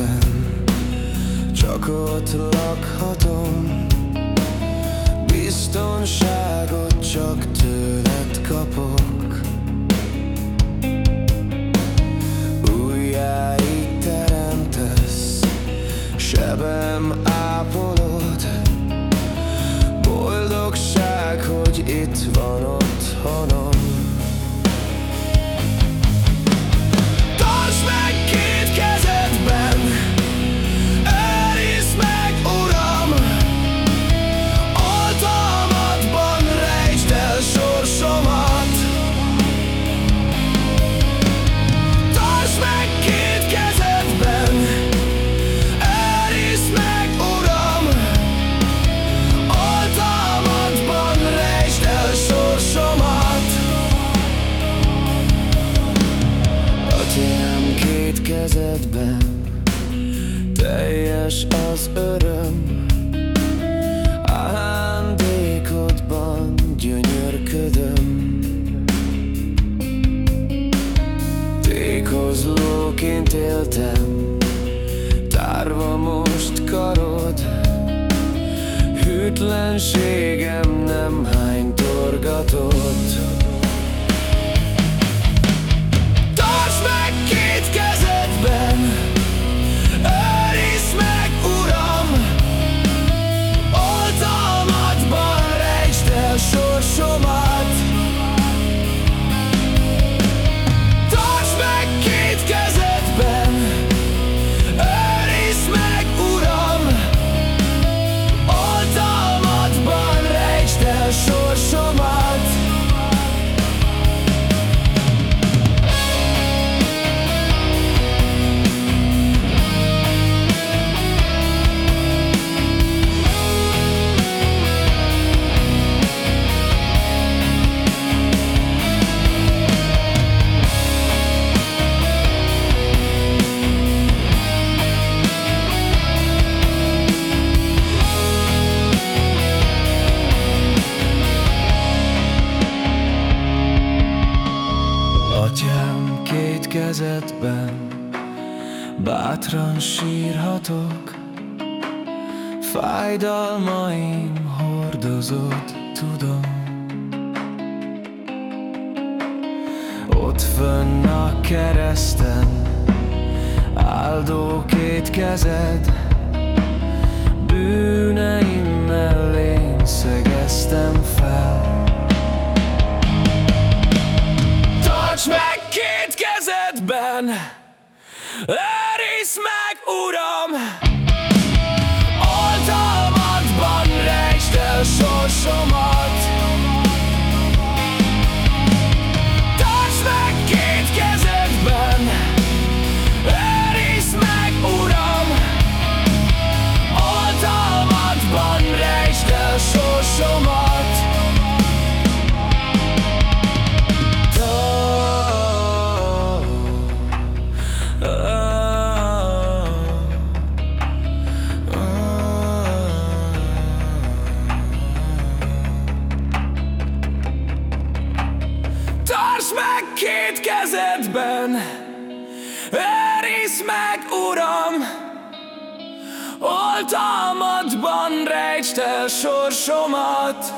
Kezedben Csak ott lakhatom. Biztonságot csak tőled Teljes az öröm. Ajándékodban gyönyörködöm. Tékozlóként éltem Tárva most karod. Hűtlenségem nem hány torgatott kezedben Bátran sírhatok. Fájdalmaim hordozod, tudom. Ott fönn a kereszten Áldó két kezed Bűneim kezedben Őrizd meg, Uram! Oltalmadban rejtsd el sorsomat meg két kezedben Őrizd meg, Uram. Oltalmadban rejtsd el sorsomat